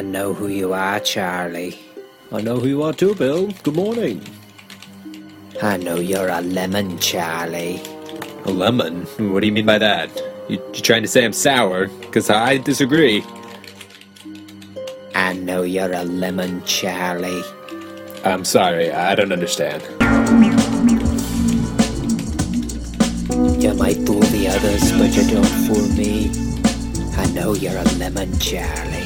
I know who you are, Charlie. I know who you are too, Bill. Good morning. I know you're a lemon, Charlie. A lemon? What do you mean by that? You, are trying to say I'm sour? Because I disagree. I know you're a lemon, Charlie. I'm sorry, I don't understand. You might fool the others, but you don't fool me. I know you're a lemon, Charlie.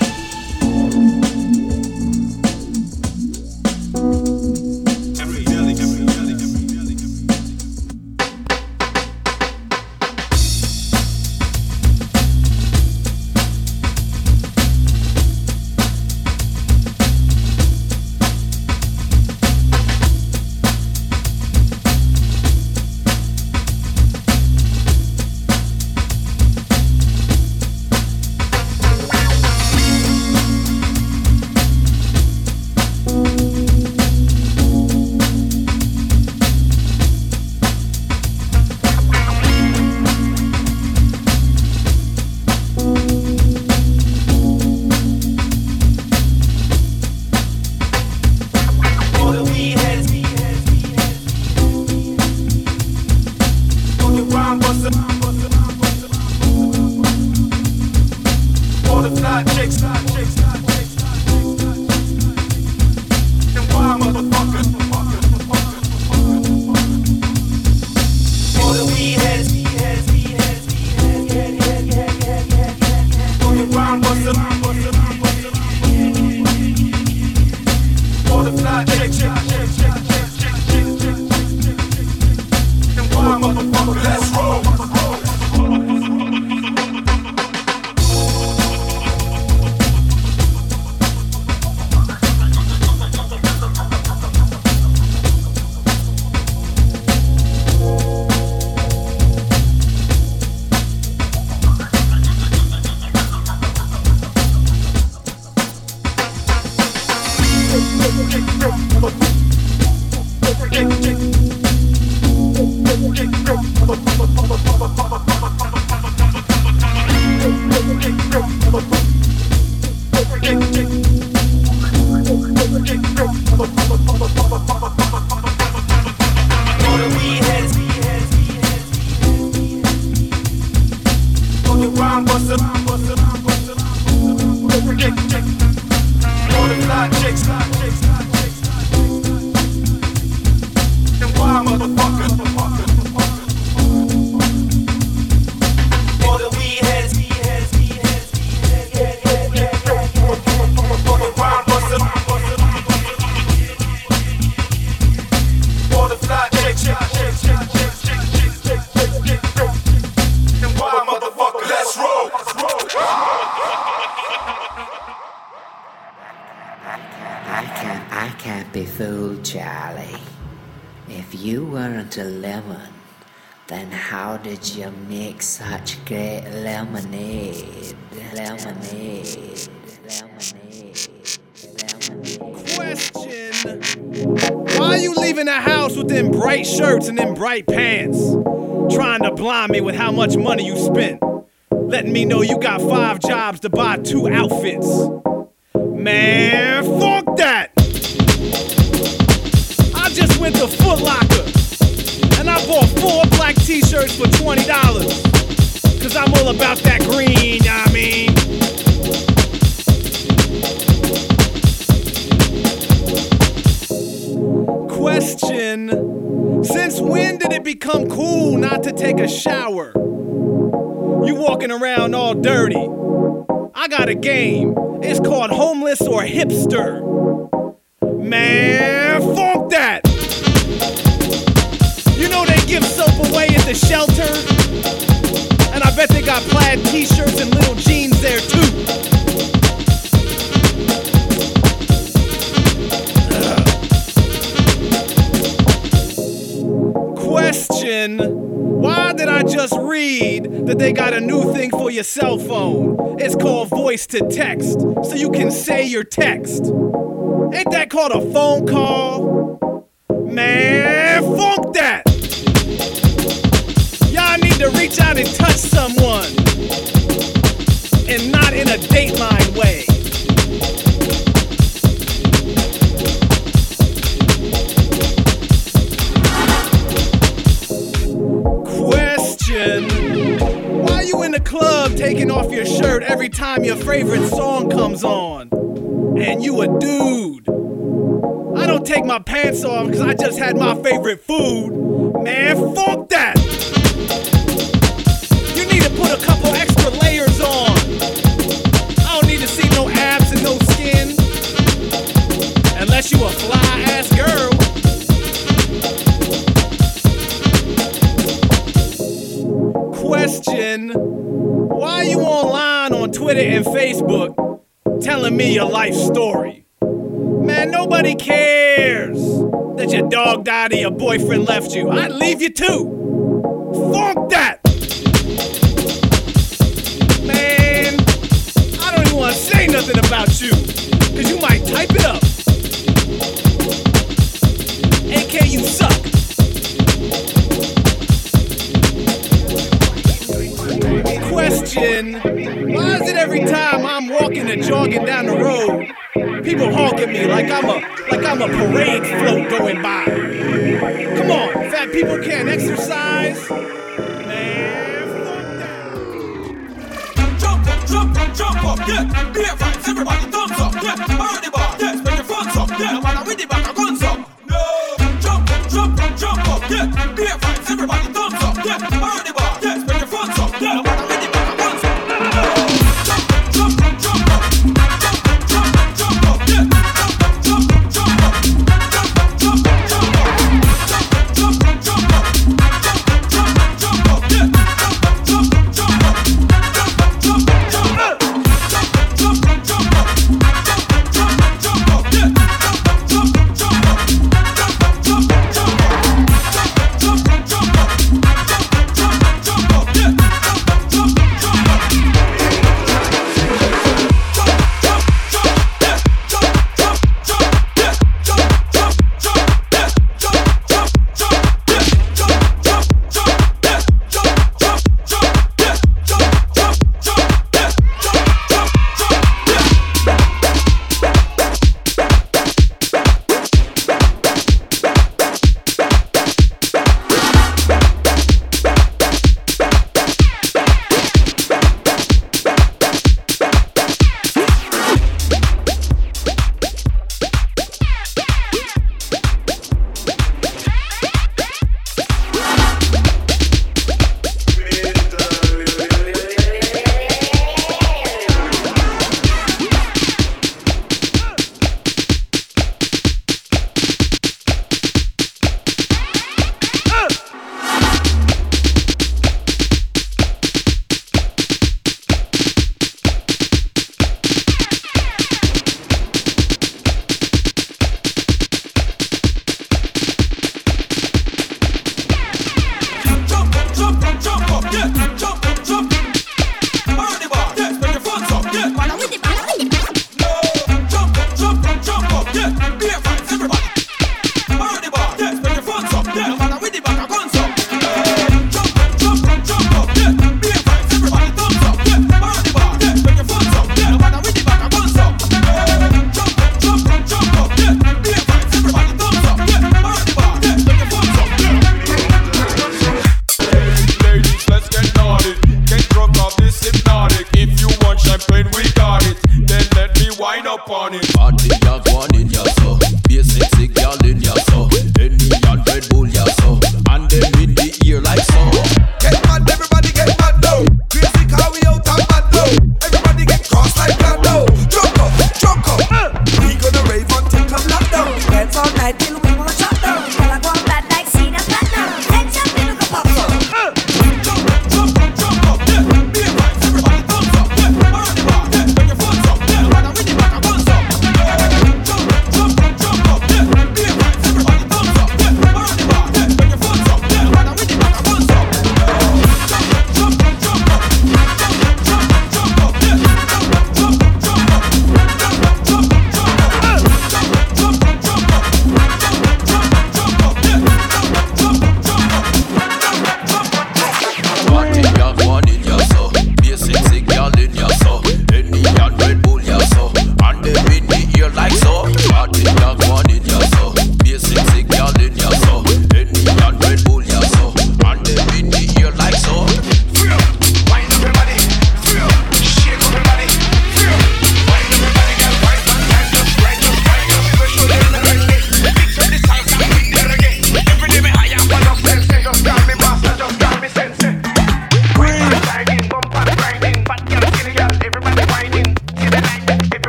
Lemon, then how did you make such great lemonade? Lemonade. Lemonade. Lemonade. Question Why are you leaving the house with them bright shirts and them bright pants? Trying to blind me with how much money you spent. Letting me know you got five jobs to buy two outfits. Man, fuck that! I just went to Foot Locker I bought four black t shirts for $20. Cause I'm all about that green, I mean? Question Since when did it become cool not to take a shower? You walking around all dirty. I got a game. It's called Homeless or Hipster. Man, fuck that! Know they give soap away at the shelter? And I bet they got plaid t shirts and little jeans there too. Question Why did I just read that they got a new thing for your cell phone? It's called voice to text, so you can say your text. Ain't that called a phone call? Man, funk that! to reach out and touch someone and not in a dateline way. Question Why are you in the club taking off your shirt every time your favorite song comes on? And you a dude. I don't take my pants off because I just had my favorite food. Man, fuck that! Question Why are you online on Twitter and Facebook telling me your life story? Man, nobody cares that your dog died or your boyfriend left you. I'd leave you too. Fuck that! Man, I don't even want to say nothing about you, because you might type it up. AK, you suck. Question Why is it every time I'm walking or jogging down the road, people honk at me like I'm a like I'm a parade float going by? Come on, fat people can't exercise. Man. Jump jump jump up, yeah. Beer fights, everybody thumbs up, yeah. Heard the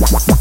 What?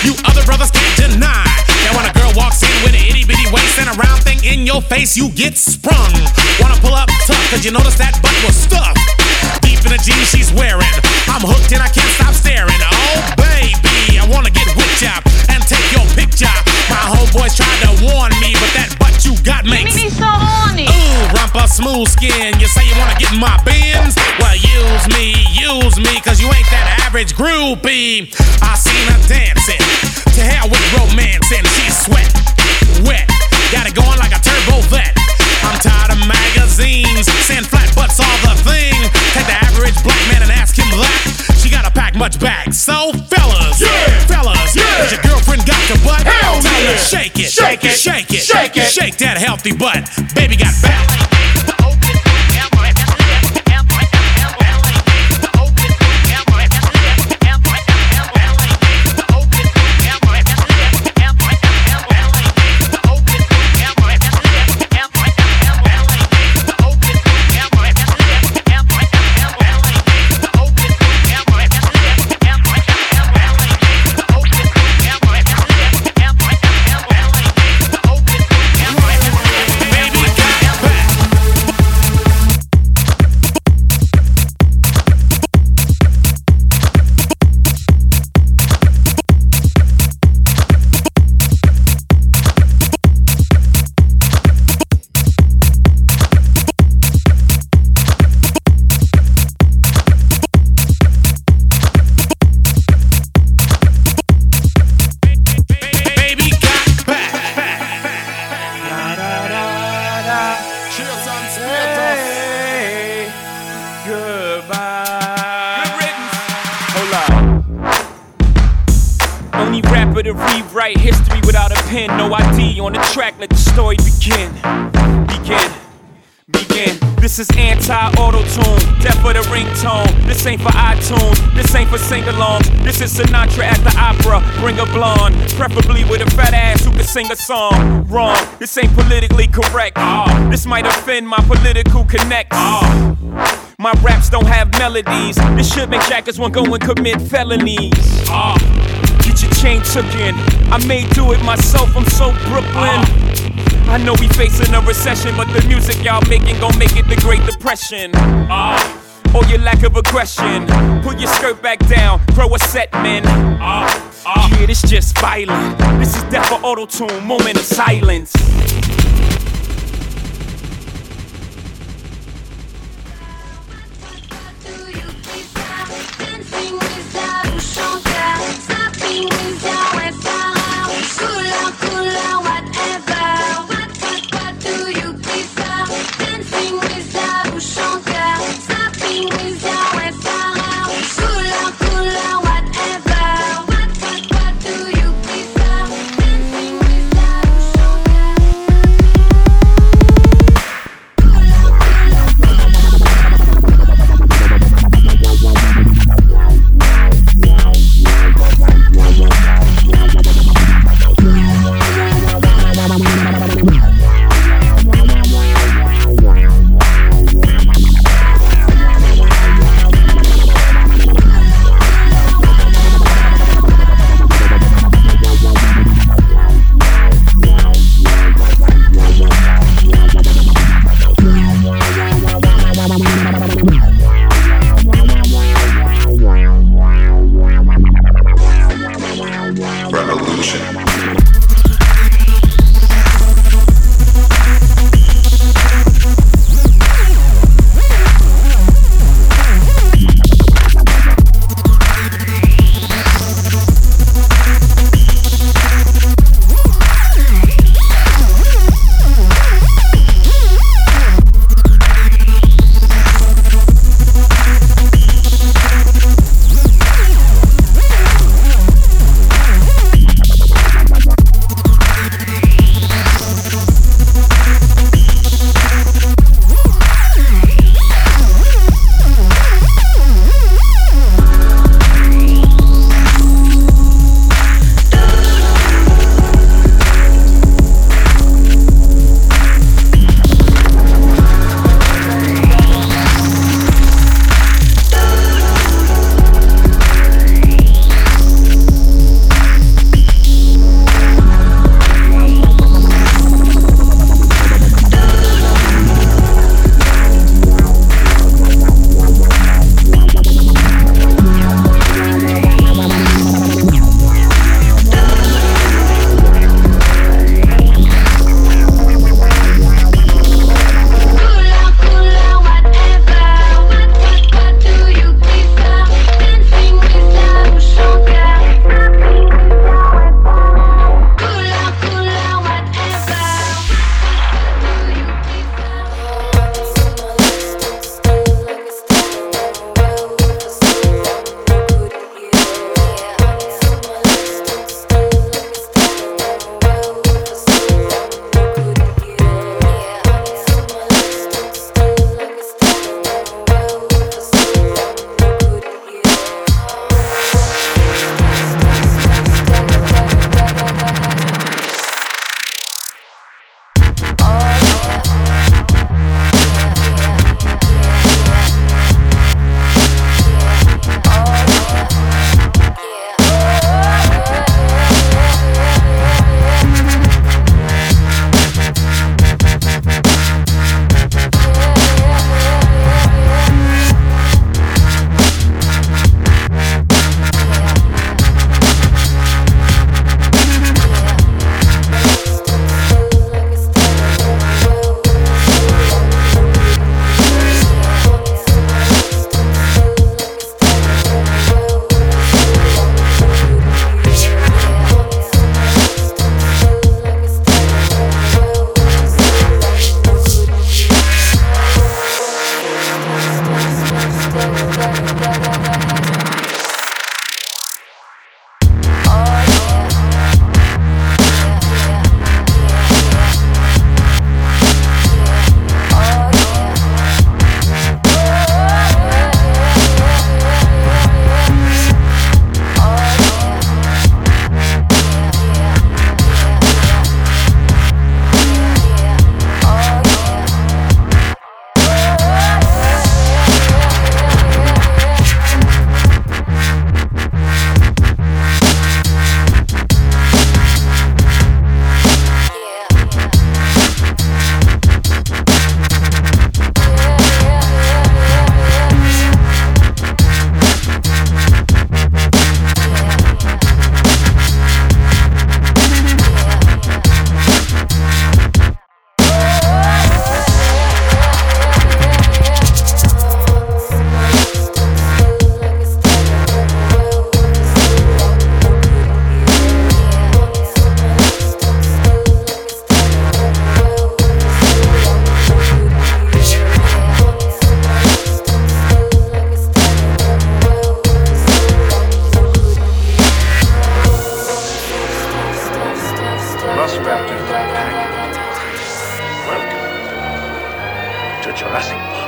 You other brothers can't deny. Now when a girl walks in with an itty bitty waist and a round thing in your face, you get sprung. Wanna pull up tough, cause you notice that butt was stuffed. Deep in the jeans she's wearing. I'm hooked and I can't stop staring. Oh baby, I wanna get whipped up and take your picture. My homeboys tried to warn me, but that butt you got makes me so horny. Ooh, rumpa smooth skin. You say you wanna get in my Benz? Well, use me, use me, cause you ain't that average groupie. I seen her dancing. To hell with romance, and she's sweat, wet. Got it going like a turbo vet. I'm tired of magazines saying flat butts all the thing. Take the average black man and ask him that. She gotta pack much back. So, fellas, Yeah. fellas, Yeah. has your girlfriend got the butt? Hell Tell her yeah. shake it, Shake it. shake it, Shake it. shake that healthy butt. Baby got back. This ain't for iTunes, this ain't for sing-alongs. This is Sinatra at the opera. Bring a blonde, preferably with a fat ass who can sing a song. Wrong, this ain't politically correct. Ah, this might offend my political connects. Ah, my raps don't have melodies. This should make jackers want go and commit felonies. Ah, get your chain took in. I may do it myself. I'm so Brooklyn. I know we facing a recession, but the music y'all making gon' make it the Great Depression. Ah, or your lack of aggression. Pull your skirt back down, grow a set, man. Uh, uh. Yeah, it's just violent. This is death for auto tune, moment of silence. Dancing without a shoulder, stopping without Jurassic Park.